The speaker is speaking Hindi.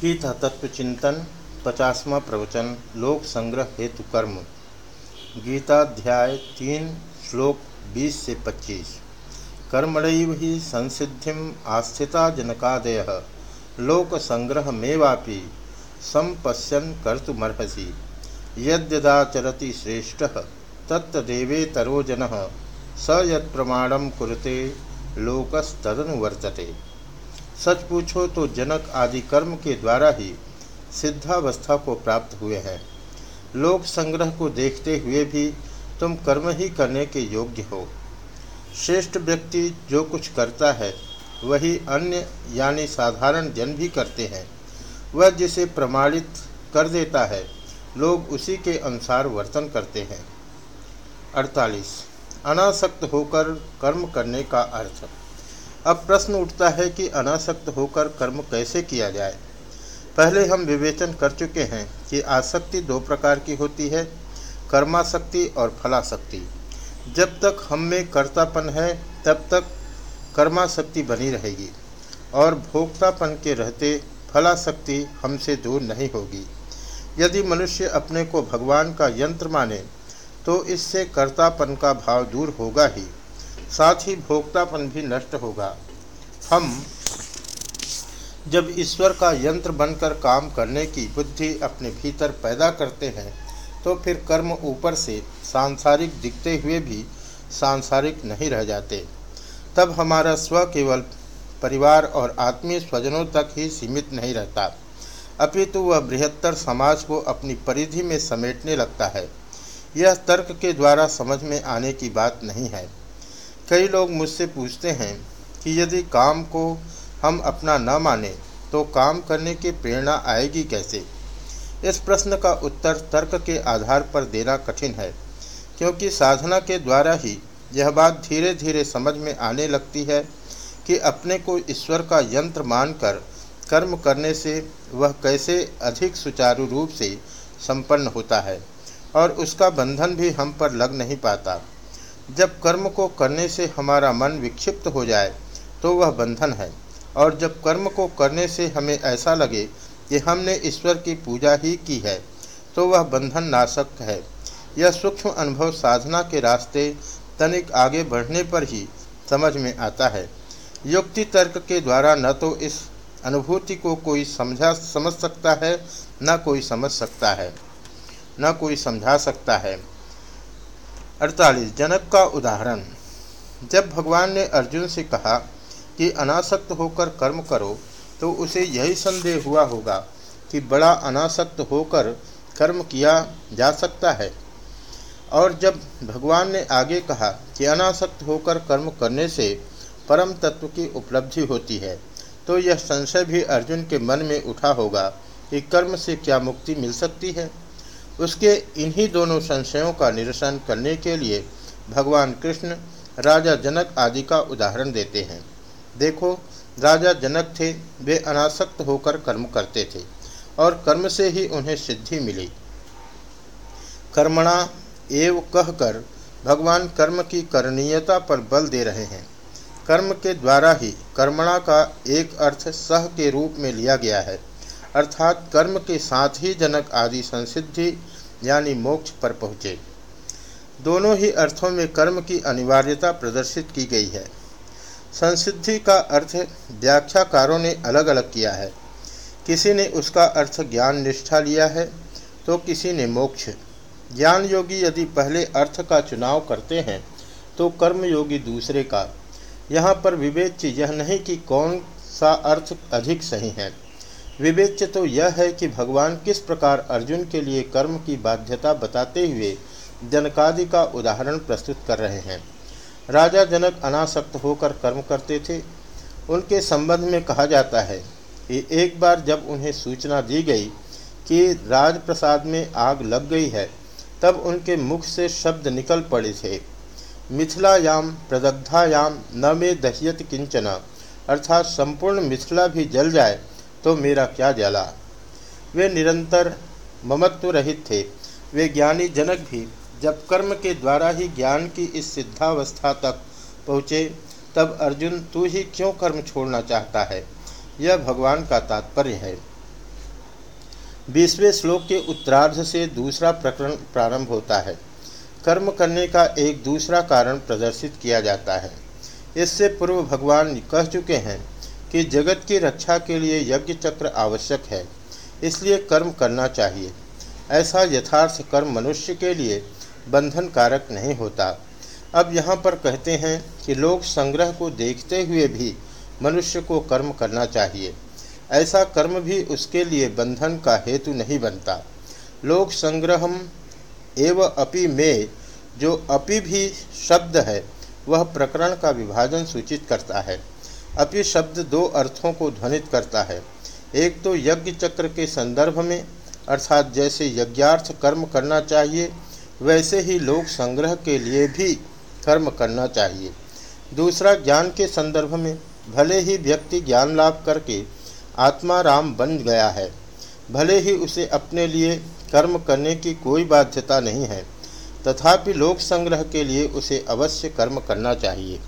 गीता तत्व चिंतन, पचासवा प्रवचन, लोक संग्रह हेतु कर्म। गीताध्याय तीन, श्लोक 20 से 25 कर्मणैव ही संसिधि आस्थिता जनकादय लोक संग्रह मेवापि संपश्यन कर्तुमर्हसी। यद्यदाचरति श्रेष्ठ तत्तदेवेतरो जन, स यत्प्रमाणम कुरुते, लोकस्तदनुवर्तते। सच पूछो तो जनक आदि कर्म के द्वारा ही सिद्धावस्था को प्राप्त हुए हैं। लोक संग्रह को देखते हुए भी तुम कर्म ही करने के योग्य हो। श्रेष्ठ व्यक्ति जो कुछ करता है, वही अन्य यानी साधारण जन भी करते हैं। वह जिसे प्रमाणित कर देता है, लोग उसी के अनुसार वर्तन करते हैं। 48 अनासक्त होकर कर्म करने का अर्थ। अब प्रश्न उठता है कि अनासक्त होकर कर्म कैसे किया जाए? पहले हम विवेचन कर चुके हैं कि आसक्ति दो प्रकार की होती है कर्माशक्ति और फलाशक्ति जब तक हम में कर्तापन है, तब तक कर्माशक्ति बनी रहेगी और भोक्तापन के रहते फलाशक्ति हमसे दूर नहीं होगी। यदि मनुष्य अपने को भगवान का यंत्र माने तो इससे कर्तापन का भाव दूर होगा ही। साथ ही भोक्तापन भी नष्ट होगा। हम, जब ईश्वर का यंत्र बनकर काम करने की बुद्धि अपने भीतर पैदा करते हैं तो फिर कर्म ऊपर से सांसारिक दिखते हुए भी सांसारिक नहीं रह जाते। तब हमारा स्व केवल परिवार और आत्मीय स्वजनों तक ही सीमित नहीं रहता। अपितु वह बृहत्तर समाज को अपनी परिधि में समेटने लगता है। यह तर्क के द्वारा समझ में आने की बात नहीं है। कई लोग मुझसे पूछते हैं कि यदि काम को हम अपना न माने तो काम करने की प्रेरणा आएगी कैसे? इस प्रश्न का उत्तर तर्क के आधार पर देना कठिन है, क्योंकि साधना के द्वारा ही यह बात धीरे धीरे समझ में आने लगती है कि अपने को ईश्वर का यंत्र मानकर कर्म करने से वह कैसे अधिक सुचारू रूप से संपन्न होता है, और उसका बंधन भी हम पर लग नहीं पाता। जब कर्म को करने से हमारा मन विक्षिप्त हो जाए तो वह बंधन है। और जब कर्म को करने से हमें ऐसा लगे कि हमने ईश्वर की पूजा ही की है तो वह बंधन नाशक है। यह सूक्ष्म अनुभव साधना के रास्ते तनिक आगे बढ़ने पर ही समझ में आता है। युक्ति तर्क के द्वारा न तो इस अनुभूति को कोई समझा, समझ सकता है, न कोई समझ सकता है, न कोई समझा सकता है। अड़तालीस, जनक का उदाहरण। जब भगवान ने अर्जुन से कहा कि अनासक्त होकर कर्म करो तो उसे यही संदेह हुआ होगा कि बड़ा अनासक्त होकर कर्म किया जा सकता है। और जब भगवान ने आगे कहा कि अनासक्त होकर कर्म करने से परम तत्व की उपलब्धि होती है तो यह संशय भी अर्जुन के मन में उठा होगा कि कर्म से क्या मुक्ति मिल सकती है। उसके इन्हीं दोनों संशयों का निरसन करने के लिए भगवान कृष्ण राजा जनक आदि का उदाहरण देते हैं। देखो, राजा जनक थे, वे अनासक्त होकर कर्म करते थे और कर्म से ही उन्हें सिद्धि मिली। कर्मणा एव कहकर भगवान कर्म की करणीयता पर बल दे रहे हैं। कर्म के द्वारा ही कर्मणा का एक अर्थ सह के रूप में लिया गया है। अर्थात कर्म के साथ ही जनक आदि संसिद्धि, यानी मोक्ष पर पहुँचे। दोनों ही अर्थों में कर्म की अनिवार्यता प्रदर्शित की गई है। संसिद्धि का अर्थ व्याख्याकारों ने अलग अलग किया है। किसी ने उसका अर्थ ज्ञान निष्ठा लिया है तो किसी ने मोक्ष। ज्ञान योगी यदि पहले अर्थ का चुनाव करते हैं तो कर्म योगी दूसरे का। यहाँ पर विवेच्य यह नहीं कि कौन सा अर्थ अधिक सही है। विवेच्य तो यह है कि भगवान किस प्रकार अर्जुन के लिए कर्म की बाध्यता बताते हुए जनकादि का उदाहरण प्रस्तुत कर रहे हैं। राजा जनक अनासक्त होकर कर्म करते थे। उनके संबंध में कहा जाता है कि एक बार जब उन्हें सूचना दी गई कि राजप्रसाद में आग लग गई है, तब उनके मुख से शब्द निकल पड़े थे। मिथिलायाम प्रदग्धायाम न में दहियत किंचना, अर्थात संपूर्ण मिथिला भी जल जाए तो मेरा क्या जला? वे निरंतर ममत्व रहित थे। वे ज्ञानी जनक भी। जब कर्म के द्वारा ही ज्ञान की इस सिद्धावस्था तक पहुँचे, तब अर्जुन, तू ही क्यों कर्म छोड़ना चाहता है? यह भगवान का तात्पर्य है। बीसवें श्लोक के उत्तरार्ध से दूसरा प्रकरण प्रारंभ होता है। कर्म करने का एक दूसरा कारण प्रदर्शित किया जाता है। इससे पूर्व भगवान कह चुके हैं कि जगत की रक्षा के लिए यज्ञ चक्र आवश्यक है, इसलिए कर्म करना चाहिए। ऐसा यथार्थ कर्म मनुष्य के लिए बंधन कारक नहीं होता। अब यहाँ पर कहते हैं कि लोग संग्रह को देखते हुए भी मनुष्य को कर्म करना चाहिए। ऐसा कर्म भी उसके लिए बंधन का हेतु नहीं बनता। लोक संग्रहम एव अपि में, जो अपि भी शब्द है, वह प्रकरण का विभाजन सूचित करता है। अपि शब्द दो अर्थों को ध्वनित करता है। एक तो यज्ञ चक्र के संदर्भ में, अर्थात जैसे यज्ञार्थ कर्म करना चाहिए, वैसे ही लोक संग्रह के लिए भी कर्म करना चाहिए। दूसरा, ज्ञान के संदर्भ में, भले ही व्यक्ति ज्ञान लाभ करके आत्मा राम बन गया है, भले ही उसे अपने लिए कर्म करने की कोई बाध्यता नहीं है, तथापि लोक संग्रह के लिए उसे अवश्य कर्म करना चाहिए।